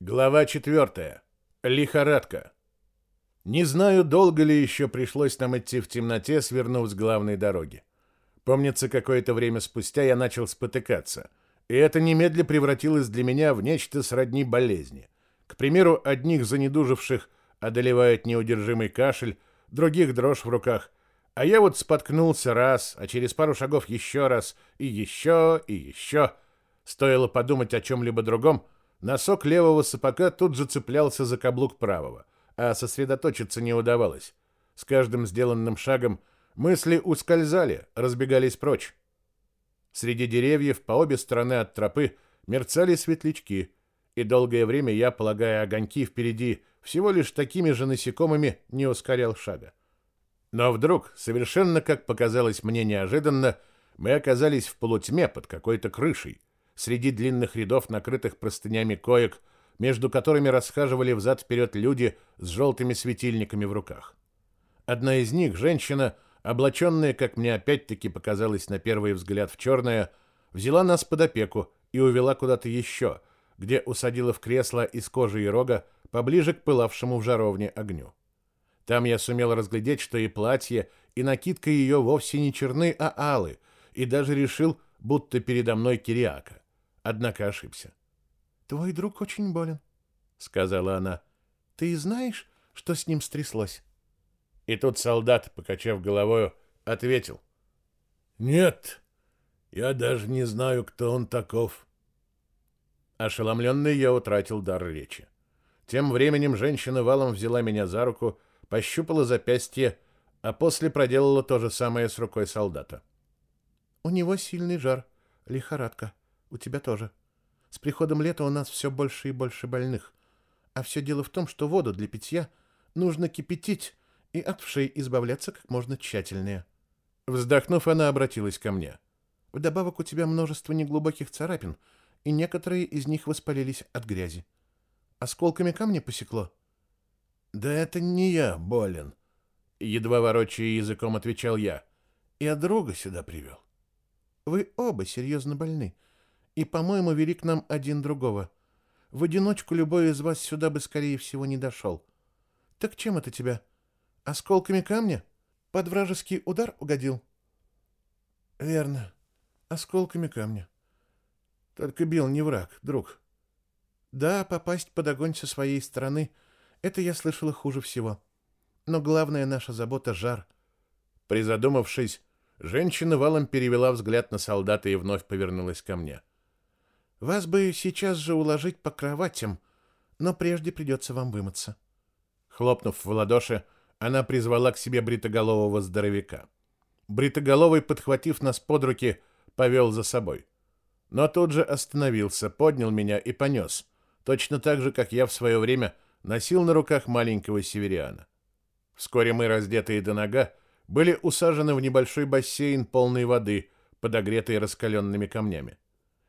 Глава 4. Лихорадка. Не знаю, долго ли еще пришлось нам идти в темноте, свернув с главной дороги. Помнится, какое-то время спустя я начал спотыкаться, и это немедля превратилось для меня в нечто сродни болезни. К примеру, одних занедуживших одолевает неудержимый кашель, других дрожь в руках, а я вот споткнулся раз, а через пару шагов еще раз, и еще, и еще. Стоило подумать о чем-либо другом — Носок левого сапога тут же цеплялся за каблук правого, а сосредоточиться не удавалось. С каждым сделанным шагом мысли ускользали, разбегались прочь. Среди деревьев по обе стороны от тропы мерцали светлячки, и долгое время я, полагая огоньки впереди, всего лишь такими же насекомыми не ускорял шага. Но вдруг, совершенно как показалось мне неожиданно, мы оказались в полутьме под какой-то крышей, среди длинных рядов накрытых простынями коек, между которыми расхаживали взад-вперед люди с желтыми светильниками в руках. Одна из них, женщина, облаченная, как мне опять-таки показалось на первый взгляд, в черное, взяла нас под опеку и увела куда-то еще, где усадила в кресло из кожи и рога поближе к пылавшему в жаровне огню. Там я сумел разглядеть, что и платье, и накидка ее вовсе не черны, а алы, и даже решил, будто передо мной Кириака однако ошибся. «Твой друг очень болен», — сказала она. «Ты знаешь, что с ним стряслось?» И тут солдат, покачав головою, ответил. «Нет, я даже не знаю, кто он таков». Ошеломленный я утратил дар речи. Тем временем женщина валом взяла меня за руку, пощупала запястье, а после проделала то же самое с рукой солдата. «У него сильный жар, лихорадка», у тебя тоже. С приходом лета у нас все больше и больше больных. А все дело в том, что воду для питья нужно кипятить и от вшей избавляться как можно тщательнее. Вздохнув, она обратилась ко мне. Вдобавок у тебя множество неглубоких царапин, и некоторые из них воспалились от грязи. Осколками камня посекло? Да это не я болен, едва ворочая языком отвечал я. Я друга сюда привел. Вы оба серьезно больны и, по-моему, вели к нам один другого. В одиночку любой из вас сюда бы, скорее всего, не дошел. Так чем это тебя? Осколками камня? Под вражеский удар угодил? Верно. Осколками камня. Только бил не враг, друг. Да, попасть под огонь со своей стороны — это я слышала хуже всего. Но главная наша забота — жар. Призадумавшись, женщина валом перевела взгляд на солдата и вновь повернулась ко мне. — вас бы сейчас же уложить по кроватям, но прежде придется вам вымыться. Хлопнув в ладоши, она призвала к себе бритоголового здоровяка. Бритоголовый, подхватив нас под руки, повел за собой. Но тут же остановился, поднял меня и понес, точно так же, как я в свое время носил на руках маленького севериана. Вскоре мы, раздетые до нога, были усажены в небольшой бассейн полной воды, подогретой раскаленными камнями.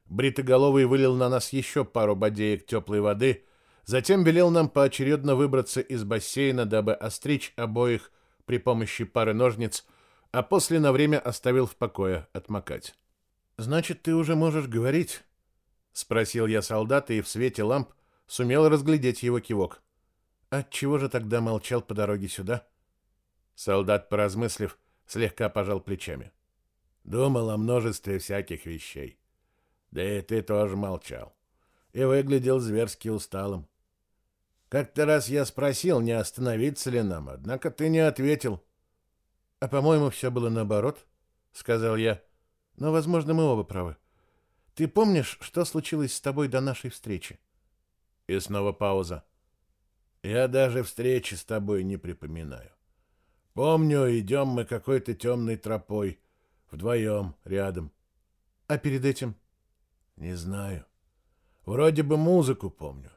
Бритоголовый вылил на нас еще пару бодеек теплой воды, затем велел нам поочередно выбраться из бассейна, дабы остричь обоих при помощи пары ножниц, а после на время оставил в покое отмокать. «Значит, ты уже можешь говорить?» — спросил я солдата и в свете ламп сумел разглядеть его кивок. «Отчего же тогда молчал по дороге сюда?» Солдат, поразмыслив, слегка пожал плечами. «Думал о множестве всяких вещей. Да и ты тоже молчал. И выглядел зверски усталым. Как-то раз я спросил, не остановиться ли нам, однако ты не ответил. А, по-моему, все было наоборот, — сказал я. Но, возможно, мы оба правы. Ты помнишь, что случилось с тобой до нашей встречи? И снова пауза. Я даже встречи с тобой не припоминаю. Помню, идем мы какой-то темной тропой, вдвоем, рядом. А перед этим не знаю. Вроде бы музыку помню.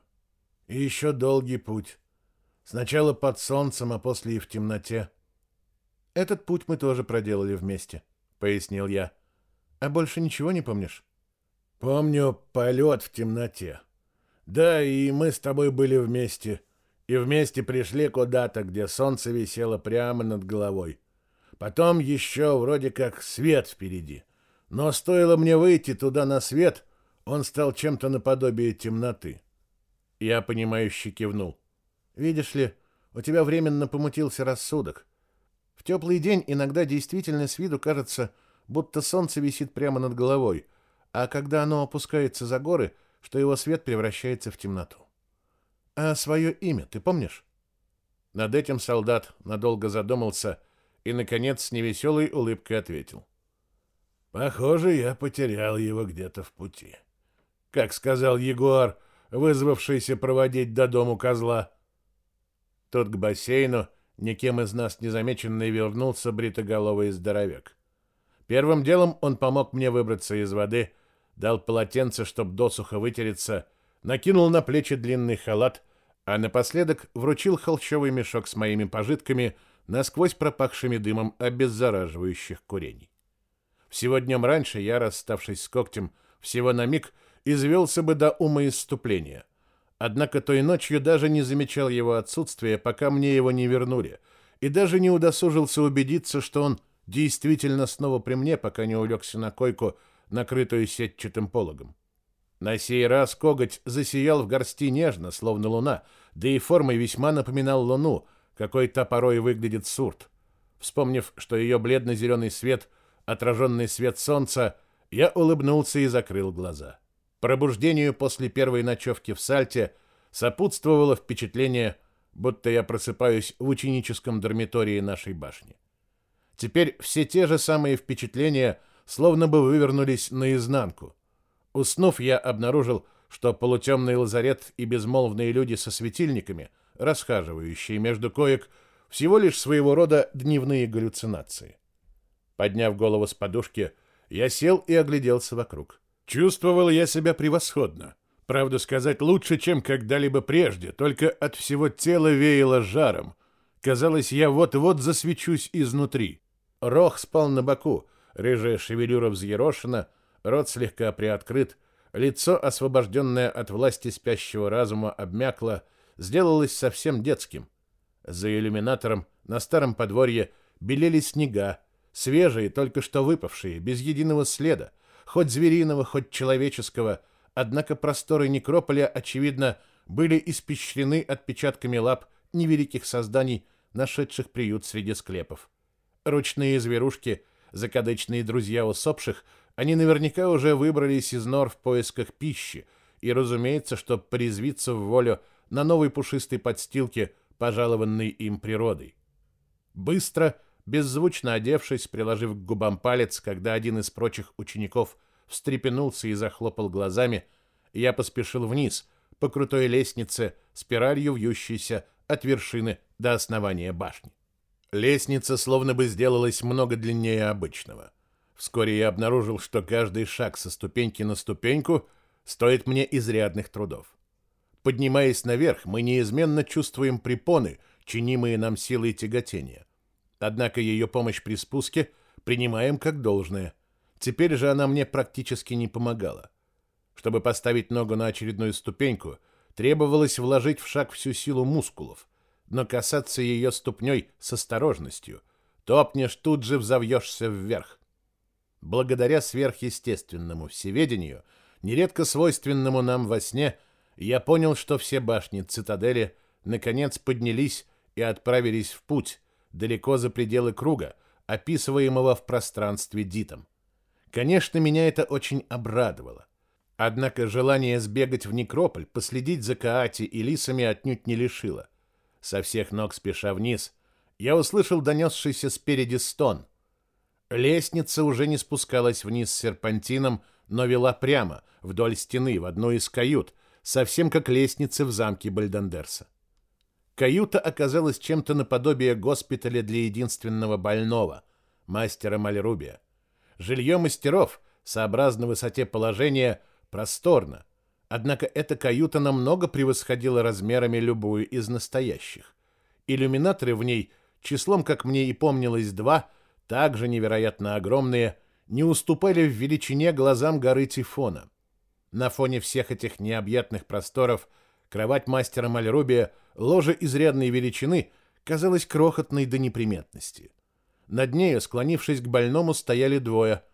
И еще долгий путь. Сначала под солнцем, а после и в темноте. Этот путь мы тоже проделали вместе, пояснил я. А больше ничего не помнишь? Помню полет в темноте. Да, и мы с тобой были вместе. И вместе пришли куда-то, где солнце висело прямо над головой. Потом еще вроде как свет впереди. Но стоило мне выйти туда на свет — он стал чем-то наподобие темноты. Я, понимающе кивнул. Видишь ли, у тебя временно помутился рассудок. В теплый день иногда действительно с виду кажется, будто солнце висит прямо над головой, а когда оно опускается за горы, что его свет превращается в темноту. А свое имя ты помнишь? Над этим солдат надолго задумался и, наконец, с невеселой улыбкой ответил. Похоже, я потерял его где-то в пути. Как сказал Егор, вызвавшийся проводить до дому козла. Тут к бассейну, никем из нас незамеченный, вернулся бритоголовый здоровяк. Первым делом он помог мне выбраться из воды, дал полотенце, чтоб досуха вытереться, накинул на плечи длинный халат, а напоследок вручил холщовый мешок с моими пожитками, насквозь пропахшими дымом обеззараживающих курений. Всего днем раньше я, расставшись с когтем, всего на миг извелся бы до умоисступления. Однако той ночью даже не замечал его отсутствия, пока мне его не вернули, и даже не удосужился убедиться, что он действительно снова при мне, пока не улегся на койку, накрытую сетчатым пологом. На сей раз коготь засиял в горсти нежно, словно луна, да и формой весьма напоминал луну, какой то порой выглядит сурт. Вспомнив, что ее бледно-зеленый свет — отраженный свет солнца, я улыбнулся и закрыл глаза. Пробуждению после первой ночевки в Сальте сопутствовало впечатление, будто я просыпаюсь в ученическом дармитории нашей башни. Теперь все те же самые впечатления словно бы вывернулись наизнанку. Уснув, я обнаружил, что полутемный лазарет и безмолвные люди со светильниками, расхаживающие между коек, всего лишь своего рода дневные галлюцинации. Подняв голову с подушки, я сел и огляделся вокруг. Чувствовал я себя превосходно. Правду сказать, лучше, чем когда-либо прежде, только от всего тела веяло жаром. Казалось, я вот-вот засвечусь изнутри. Рох спал на боку, рыжая шевелюра взъерошена, рот слегка приоткрыт, лицо, освобожденное от власти спящего разума, обмякло, сделалось совсем детским. За иллюминатором на старом подворье белели снега, свежие, только что выпавшие, без единого следа, хоть звериного, хоть человеческого, однако просторы некрополя, очевидно, были испещрены отпечатками лап невеликих созданий, нашедших приют среди склепов. Ручные зверушки, закадычные друзья усопших, они наверняка уже выбрались из нор в поисках пищи, и, разумеется, чтоб порезвиться в волю на новой пушистой подстилке, пожалованной им природой. Быстро, беззвучно одевшись, приложив к губам палец, когда один из прочих учеников встрепенулся и захлопал глазами, я поспешил вниз, по крутой лестнице, спиралью вьющейся от вершины до основания башни. Лестница словно бы сделалась много длиннее обычного. Вскоре я обнаружил, что каждый шаг со ступеньки на ступеньку стоит мне изрядных трудов. Поднимаясь наверх, мы неизменно чувствуем препоны, чинимые нам силой тяготения. Однако ее помощь при спуске принимаем как должное. Теперь же она мне практически не помогала. Чтобы поставить ногу на очередную ступеньку, требовалось вложить в шаг всю силу мускулов, но касаться ее ступней с осторожностью. Топнешь, тут же взовьешься вверх. Благодаря сверхъестественному всеведению, нередко свойственному нам во сне, я понял, что все башни цитадели наконец поднялись и отправились в путь, далеко за пределы круга, описываемого в пространстве Дитом. Конечно, меня это очень обрадовало. Однако желание сбегать в некрополь, последить за Каати и лисами отнюдь не лишило. Со всех ног спеша вниз, я услышал донесшийся спереди стон. Лестница уже не спускалась вниз с серпантином, но вела прямо, вдоль стены, в одну из кают, совсем как лестницы в замке Бальдандерса. Каюта оказалась чем-то наподобие госпиталя для единственного больного, мастера Мальрубия. Жилье мастеров, сообразно высоте положения, просторно, Однако эта каюта намного превосходила размерами любую из настоящих. Иллюминаторы в ней, числом, как мне и помнилось, два, также невероятно огромные, не уступали в величине глазам горы Тифона. На фоне всех этих необъятных просторов кровать мастера Мальрубия, ложе изрядной величины, казалась крохотной до неприметности. Над нею, склонившись к больному, стояли двое.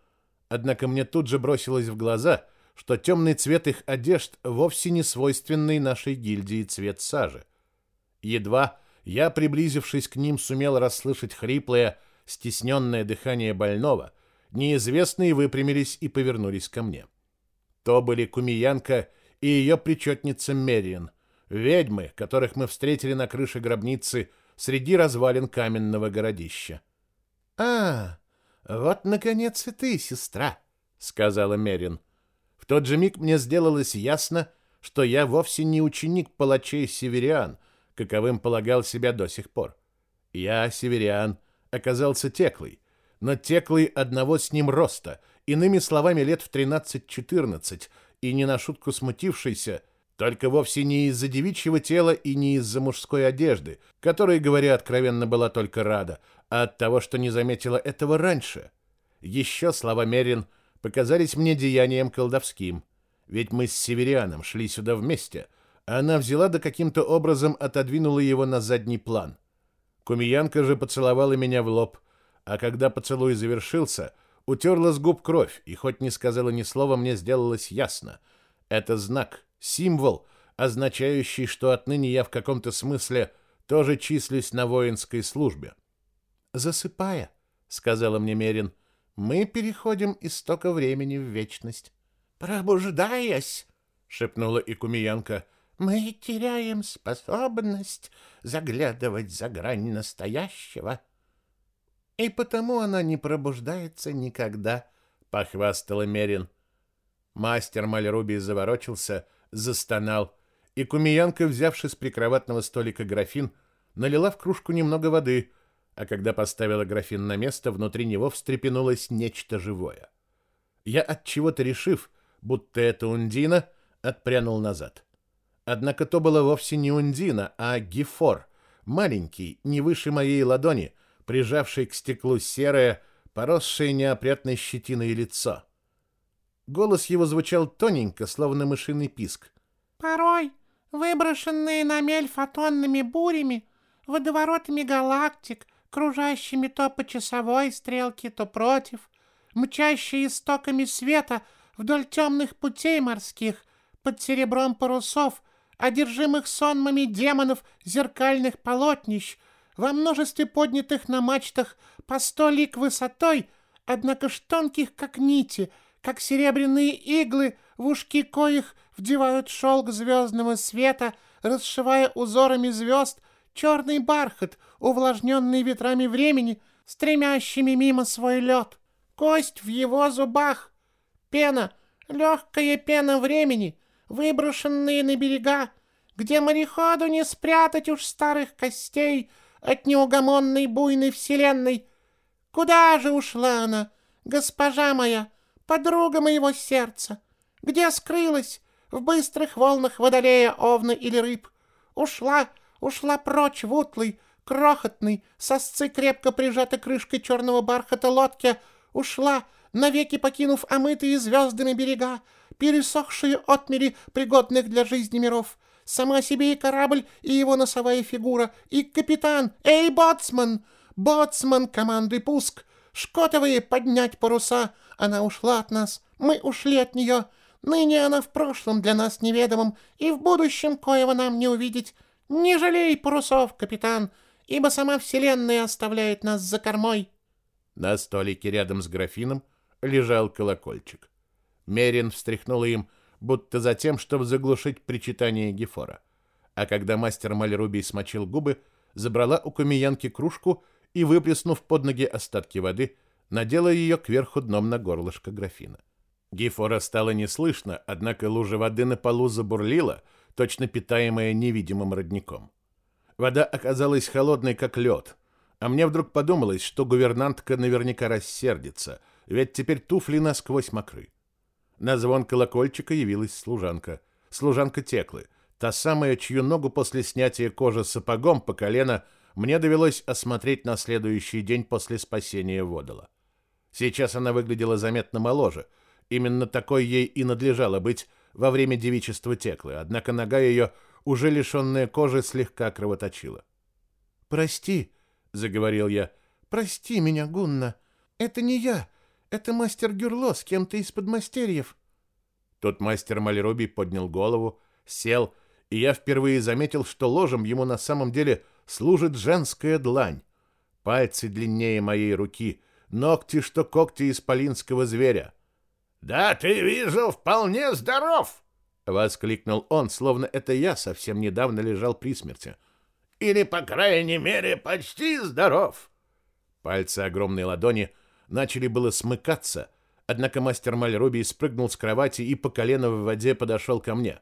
Однако мне тут же бросилось в глаза — что темный цвет их одежд вовсе не свойственный нашей гильдии цвет сажи. Едва я, приблизившись к ним, сумел расслышать хриплое, стесненное дыхание больного, неизвестные выпрямились и повернулись ко мне. То были Кумиянка и ее причетница Мериен, ведьмы, которых мы встретили на крыше гробницы среди развалин каменного городища. «А, вот, наконец, и ты, сестра», — сказала Мерин. В тот же миг мне сделалось ясно, что я вовсе не ученик палачей северян, каковым полагал себя до сих пор. Я, северян, оказался теклый, но теклый одного с ним роста, иными словами, лет в 13-14, и не на шутку смутившийся, только вовсе не из-за девичьего тела и не из-за мужской одежды, которой, говоря откровенно, была только рада, а от того, что не заметила этого раньше. Еще слова Мерин показались мне деянием колдовским, ведь мы с Северианом шли сюда вместе, а она взяла да каким-то образом отодвинула его на задний план. Кумиянка же поцеловала меня в лоб, а когда поцелуй завершился, утерла с губ кровь, и хоть не сказала ни слова, мне сделалось ясно. Это знак, символ, означающий, что отныне я в каком-то смысле тоже числюсь на воинской службе. «Засыпая», — сказала мне Мерин, — «мы переходим из стока времени в вечность». «Пробуждаясь», — шепнула Икумиянка, — «мы теряем способность заглядывать за грань настоящего». «И потому она не пробуждается никогда», — похвастала Мерин. Мастер Мальруби заворочился, застонал, и Кумиянка, взявши с прикроватного столика графин, налила в кружку немного воды — а когда поставила графин на место, внутри него встрепенулось нечто живое. Я от чего-то решив, будто это Ундина, отпрянул назад. Однако то было вовсе не Ундина, а Гефор, маленький, не выше моей ладони, прижавший к стеклу серое, поросшее неопрятной щетиной лицо. Голос его звучал тоненько, словно мышиный писк. «Порой, выброшенные на мель фотонными бурями, водоворотами галактик, кружащими то по часовой стрелке, то против, мчащие истоками света вдоль темных путей морских, под серебром парусов, одержимых сонмами демонов зеркальных полотнищ, во множестве поднятых на мачтах по сто лик высотой, однако ж тонких, как нити, как серебряные иглы, в ушки коих вдевают шелк звездного света, расшивая узорами звезд черный бархат, увлажненный ветрами времени, стремящими мимо свой лед. Кость в его зубах. Пена, легкая пена времени, выброшенные на берега, где мореходу не спрятать уж старых костей от неугомонной буйной вселенной. Куда же ушла она, госпожа моя, подруга моего сердца? Где скрылась в быстрых волнах водолея, овна или рыб? Ушла, ушла прочь в утлый, крохотный, сосцы крепко прижатой крышкой черного бархата лодке, ушла, навеки покинув омытые звездами берега, пересохшие отмели пригодных для жизни миров. Сама себе и корабль, и его носовая фигура, и капитан, эй, боцман! Боцман, командуй пуск! Шкотовые поднять паруса! Она ушла от нас, мы ушли от нее. Ныне она в прошлом для нас неведомом, и в будущем коего нам не увидеть. Не жалей парусов, капитан, ибо сама вселенная оставляет нас за кормой. На столике рядом с графином лежал колокольчик. Мерин встряхнул им, будто за тем, чтобы заглушить причитание Гефора. А когда мастер Мальрубий смочил губы, забрала у Кумиянки кружку и, выплеснув под ноги остатки воды, надела ее кверху дном на горлышко графина. Гефора стало не слышно, однако лужа воды на полу забурлила — точно питаемая невидимым родником. Вода оказалась холодной, как лед, а мне вдруг подумалось, что гувернантка наверняка рассердится, ведь теперь туфли насквозь мокры. На звон колокольчика явилась служанка. Служанка Теклы, та самая, чью ногу после снятия кожи сапогом по колено мне довелось осмотреть на следующий день после спасения Водола. Сейчас она выглядела заметно моложе. Именно такой ей и надлежало быть, во время девичества Теклы, однако нога ее, уже лишенная кожи, слегка кровоточила. «Прости», — заговорил я, — «прости меня, Гунна. Это не я, это мастер Гюрло с кем-то из подмастерьев». Тут мастер Мальруби поднял голову, сел, и я впервые заметил, что ложем ему на самом деле служит женская длань. Пальцы длиннее моей руки, ногти, что когти исполинского зверя. «Да ты, вижу, вполне здоров!» — воскликнул он, словно это я совсем недавно лежал при смерти. «Или, по крайней мере, почти здоров!» Пальцы огромной ладони начали было смыкаться, однако мастер Мальруби спрыгнул с кровати и по колено в воде подошел ко мне.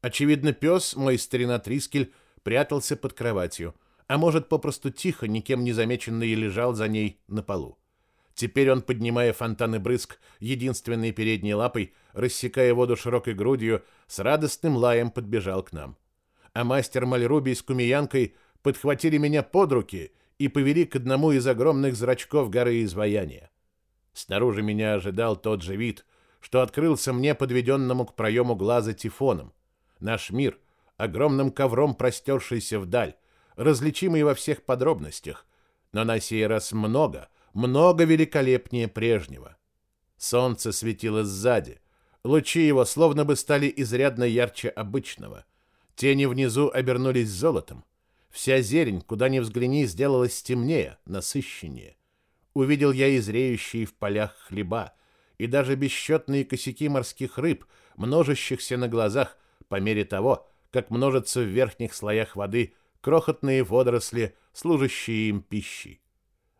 Очевидно, пес, мой старина Трискель, прятался под кроватью, а может, попросту тихо, никем не замеченный, лежал за ней на полу. Теперь он, поднимая фонтаны брызг, единственной передней лапой, рассекая воду широкой грудью, с радостным лаем подбежал к нам. А мастер Мальруби с кумиянкой подхватили меня под руки и повели к одному из огромных зрачков горы изваяния. Снаружи меня ожидал тот же вид, что открылся мне подведенному к проему глаза тифоном. Наш мир, огромным ковром простершийся вдаль, различимый во всех подробностях, но на сей раз много, много великолепнее прежнего. Солнце светило сзади, лучи его словно бы стали изрядно ярче обычного. Тени внизу обернулись золотом, Вся зелень, куда ни взгляни, сделалась темнее, насыщеннее. Увидел я и зреющие в полях хлеба, и даже бесчетные косяки морских рыб, множащихся на глазах по мере того, как множатся в верхних слоях воды крохотные водоросли, служащие им пищей.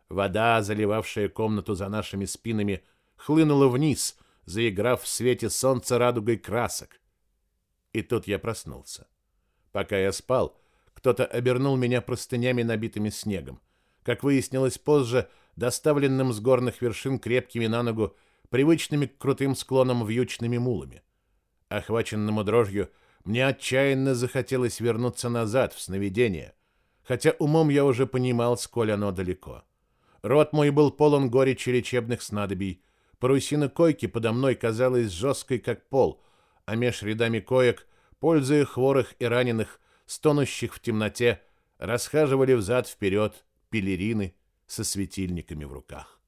Вода, заливавшая комнату за нашими спинами, хлынула вниз, заиграв в свете солнца радугой красок. И тут я проснулся. Пока я спал, кто-то обернул меня простынями, набитыми снегом. Как выяснилось позже, доставленным с горных вершин крепкими на ногу, привычными к крутым склонам вьючными мулами. Охваченному дрожью, мне отчаянно захотелось вернуться назад, в сновидение, хотя умом я уже понимал, сколь оно далеко. Рот мой был полон горечи лечебных снадобий, парусина койки подо мной казалась жесткой, как пол, а меж рядами коек, пользуя хворых и раненых, стонущих в темноте, расхаживали взад-вперед пелерины со светильниками в руках.